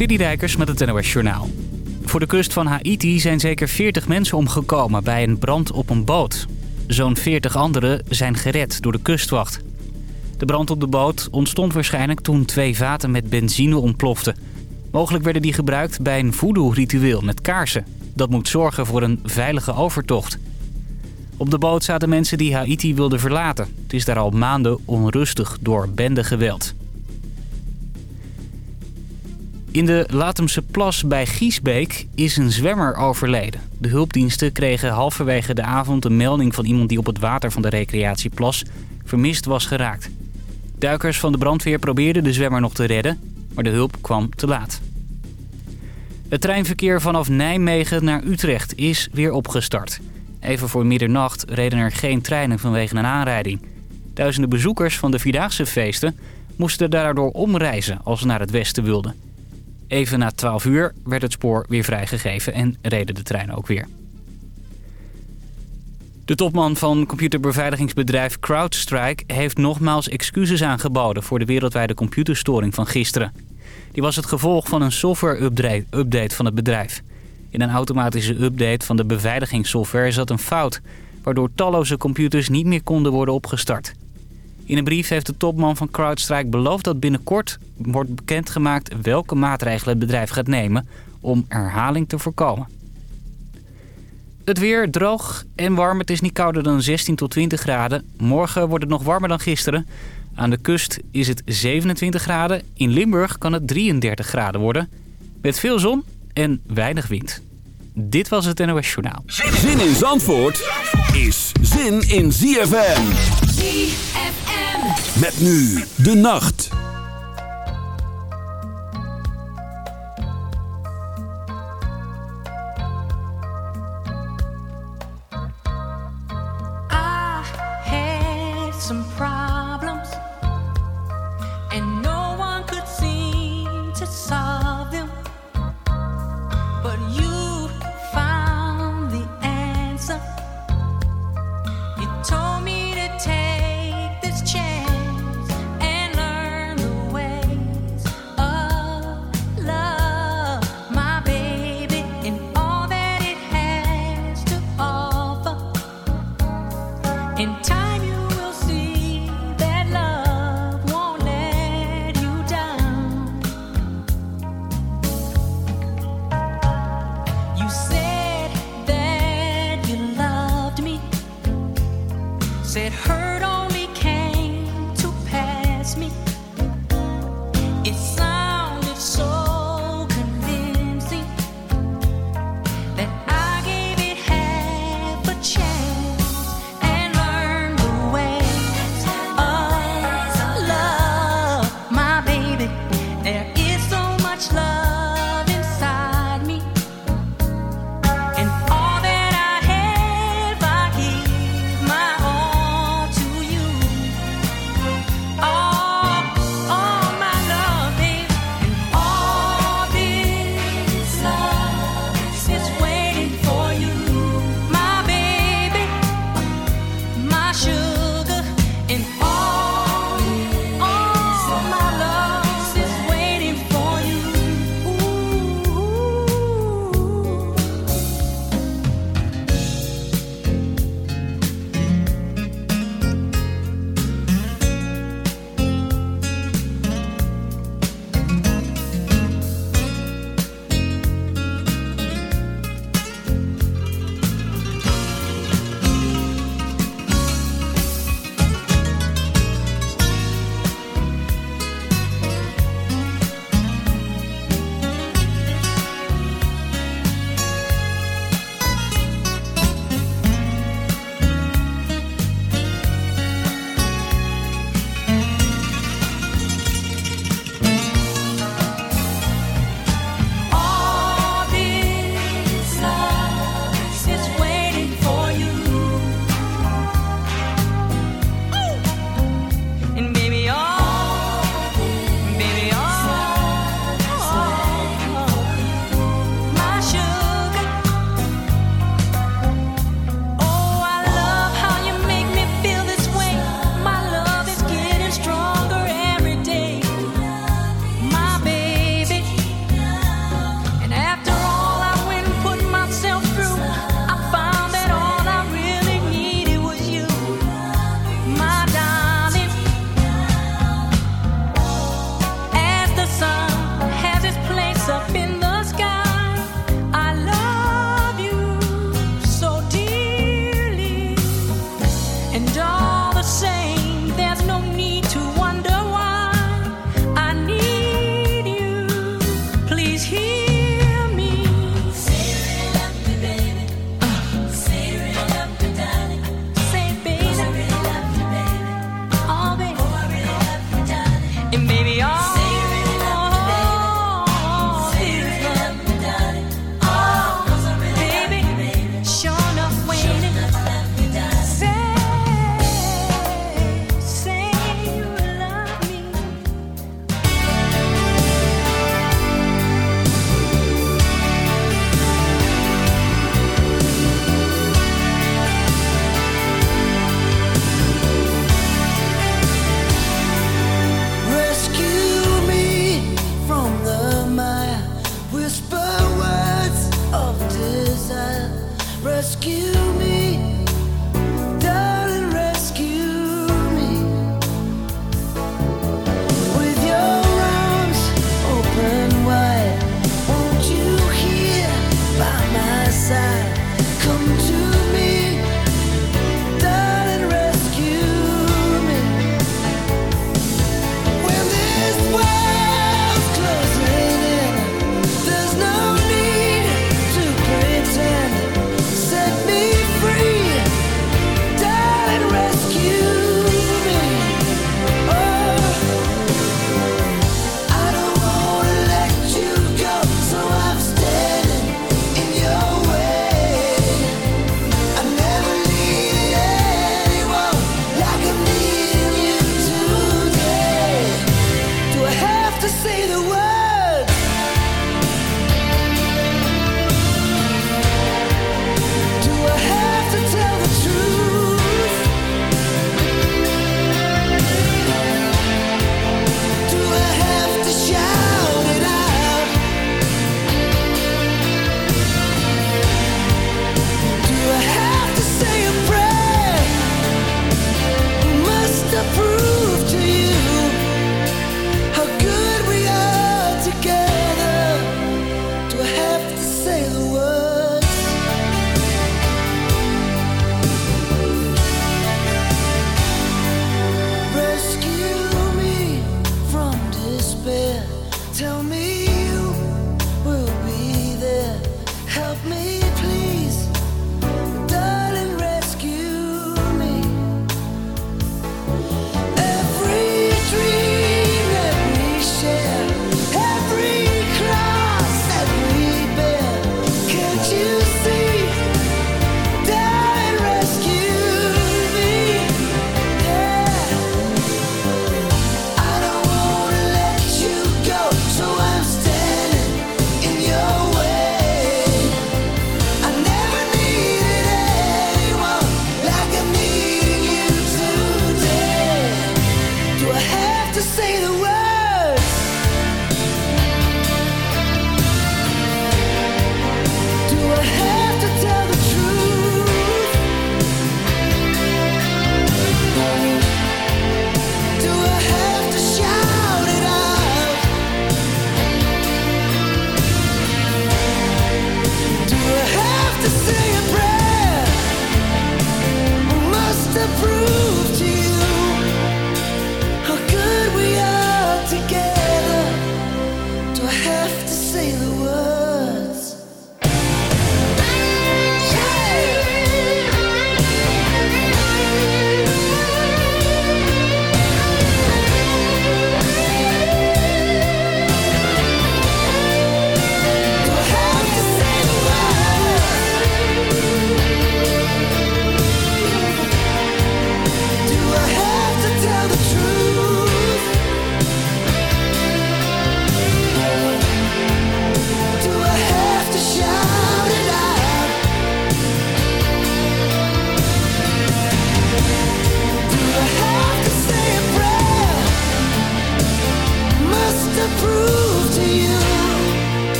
Citydijkers met het NOS Journaal. Voor de kust van Haiti zijn zeker 40 mensen omgekomen bij een brand op een boot. Zo'n 40 anderen zijn gered door de kustwacht. De brand op de boot ontstond waarschijnlijk toen twee vaten met benzine ontploften. Mogelijk werden die gebruikt bij een voodoo-ritueel met kaarsen. Dat moet zorgen voor een veilige overtocht. Op de boot zaten mensen die Haiti wilden verlaten. Het is daar al maanden onrustig door bendegeweld. In de Latemse plas bij Giesbeek is een zwemmer overleden. De hulpdiensten kregen halverwege de avond een melding van iemand die op het water van de recreatieplas vermist was geraakt. Duikers van de brandweer probeerden de zwemmer nog te redden, maar de hulp kwam te laat. Het treinverkeer vanaf Nijmegen naar Utrecht is weer opgestart. Even voor middernacht reden er geen treinen vanwege een aanrijding. Duizenden bezoekers van de Vierdaagse feesten moesten daardoor omreizen als ze naar het westen wilden. Even na 12 uur werd het spoor weer vrijgegeven en reden de treinen ook weer. De topman van computerbeveiligingsbedrijf CrowdStrike heeft nogmaals excuses aangeboden voor de wereldwijde computerstoring van gisteren. Die was het gevolg van een software-update van het bedrijf. In een automatische update van de beveiligingssoftware zat een fout... waardoor talloze computers niet meer konden worden opgestart. In een brief heeft de topman van CrowdStrike beloofd dat binnenkort wordt bekendgemaakt... welke maatregelen het bedrijf gaat nemen om herhaling te voorkomen. Het weer droog en warm. Het is niet kouder dan 16 tot 20 graden. Morgen wordt het nog warmer dan gisteren. Aan de kust is het 27 graden. In Limburg kan het 33 graden worden. Met veel zon en weinig wind. Dit was het NOS Journaal. Zin in Zandvoort is zin in ZFM. Met nu de nacht.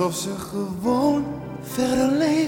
alsof ze gewoon verder leeft.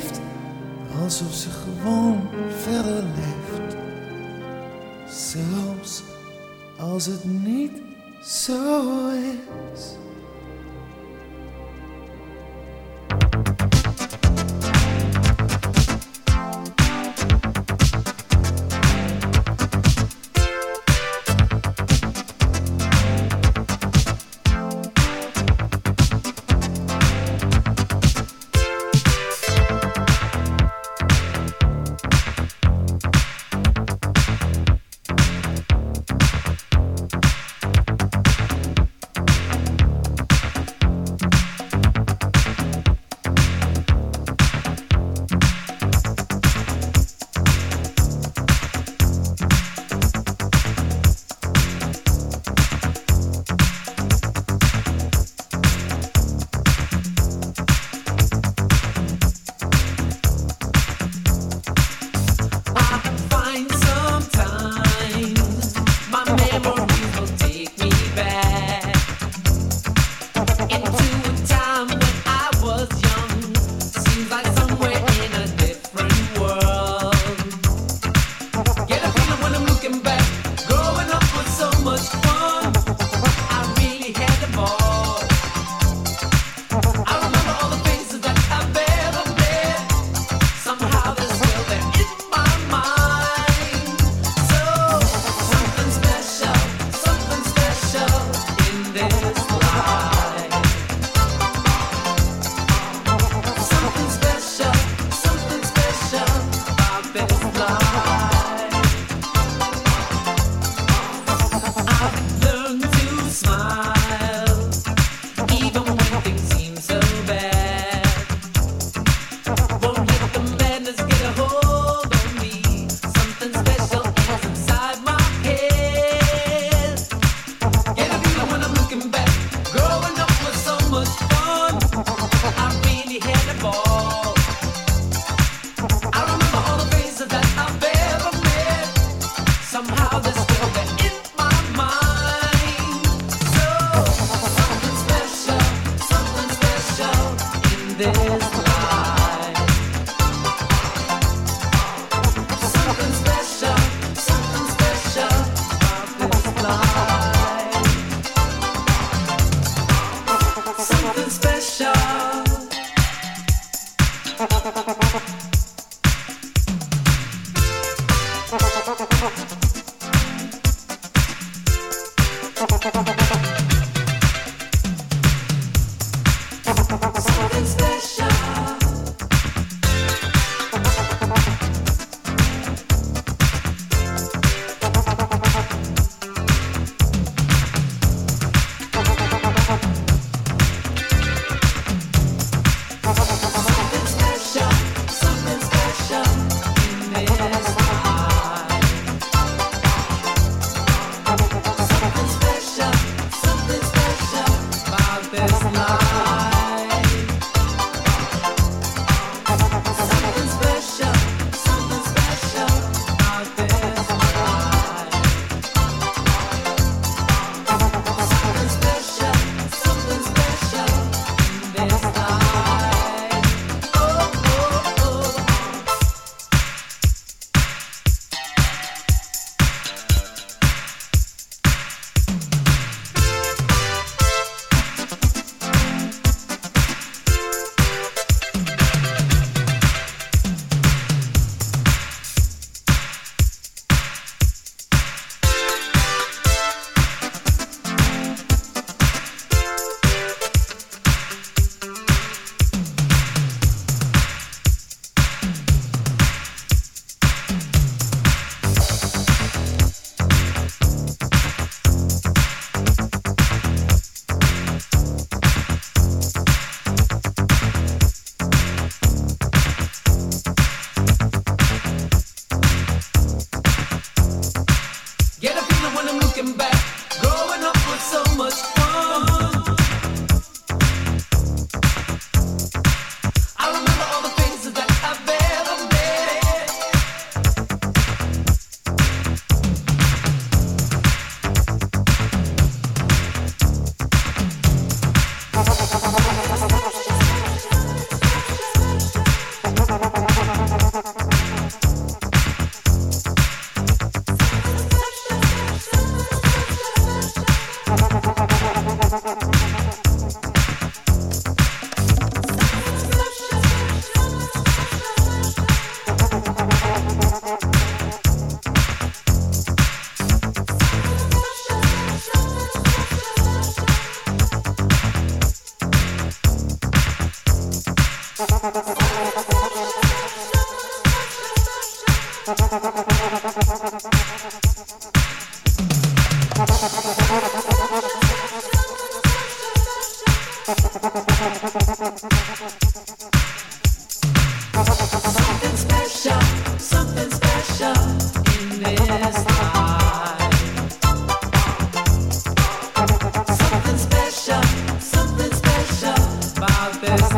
this.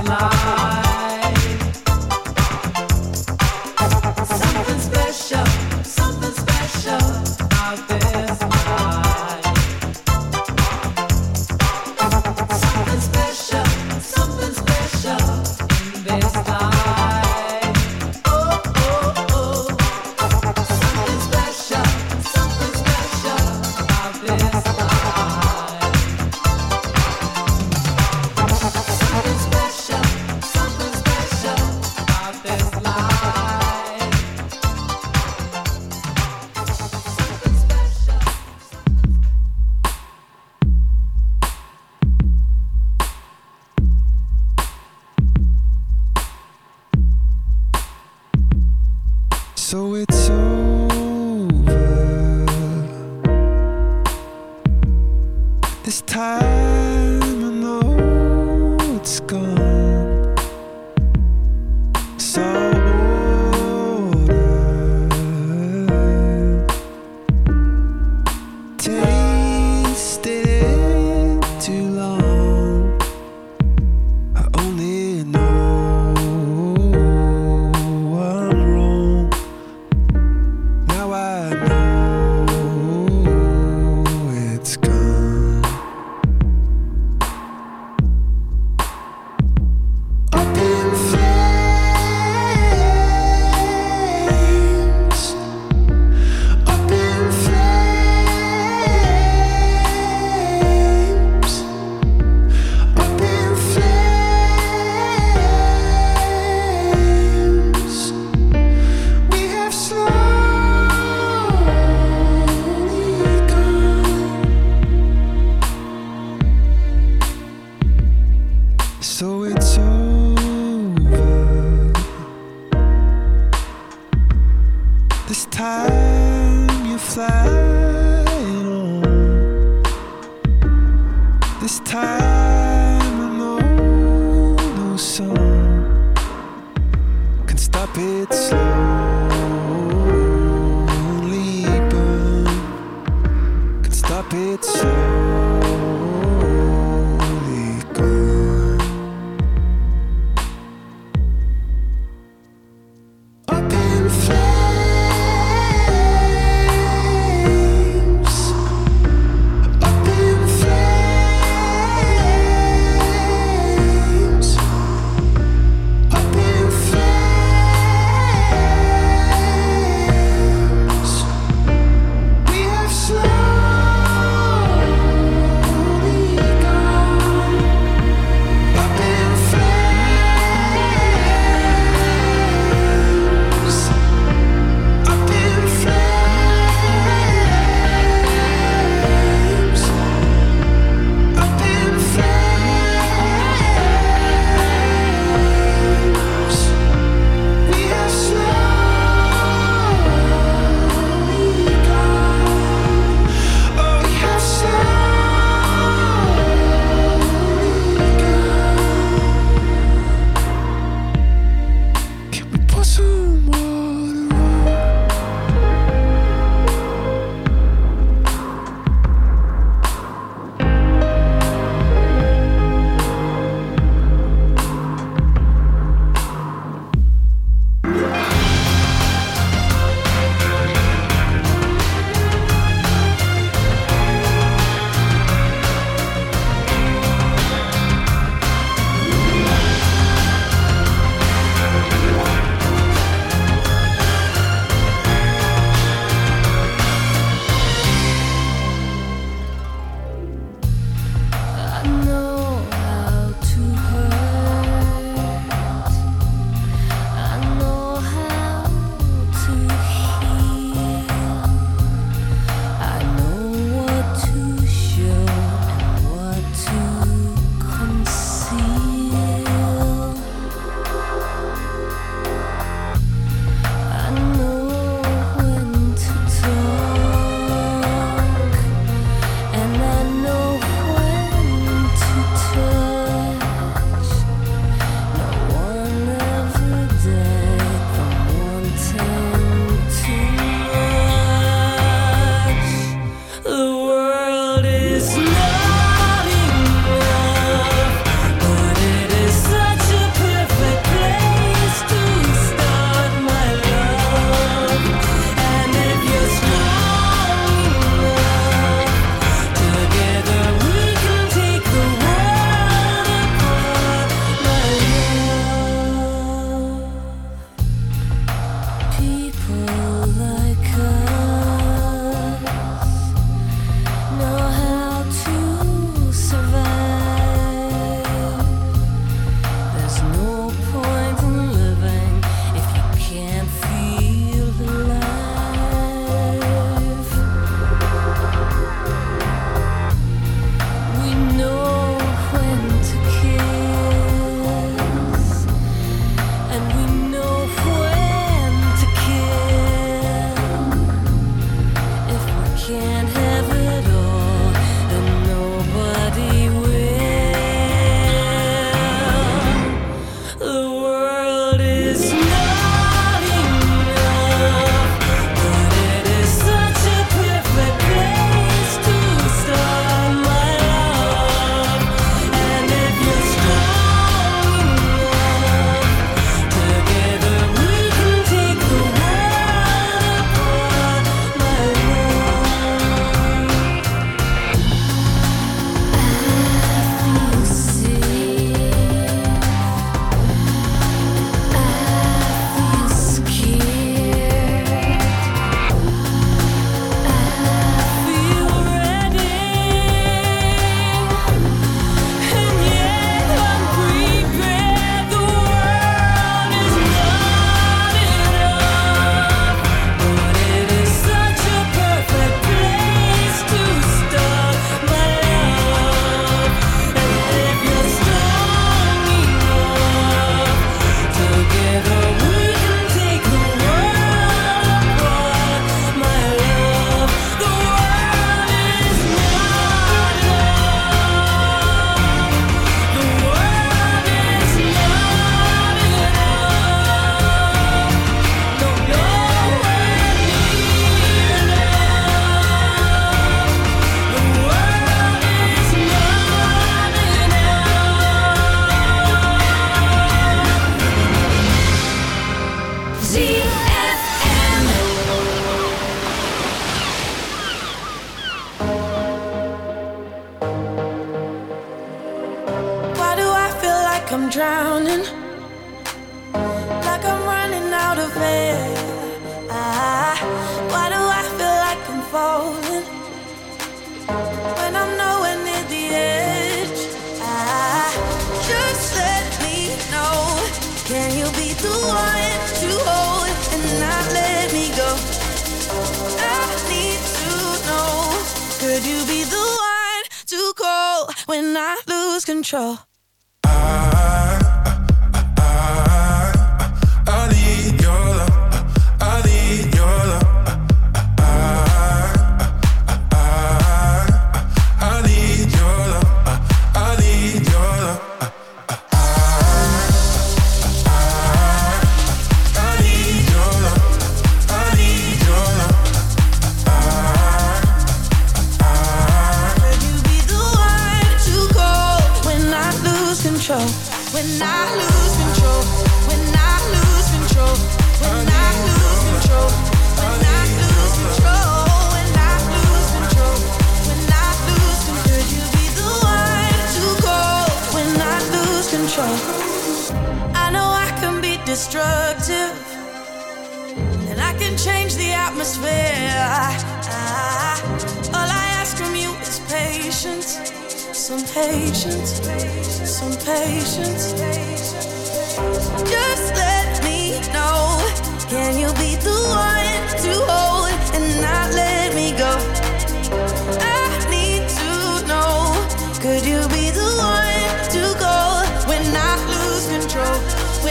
Control?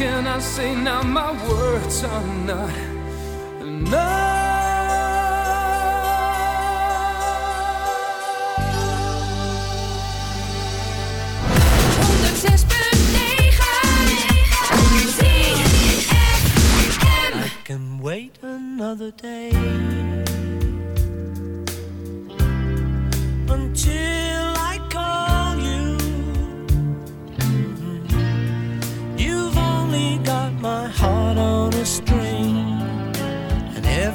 can I say now? My words are not enough. I can wait another day.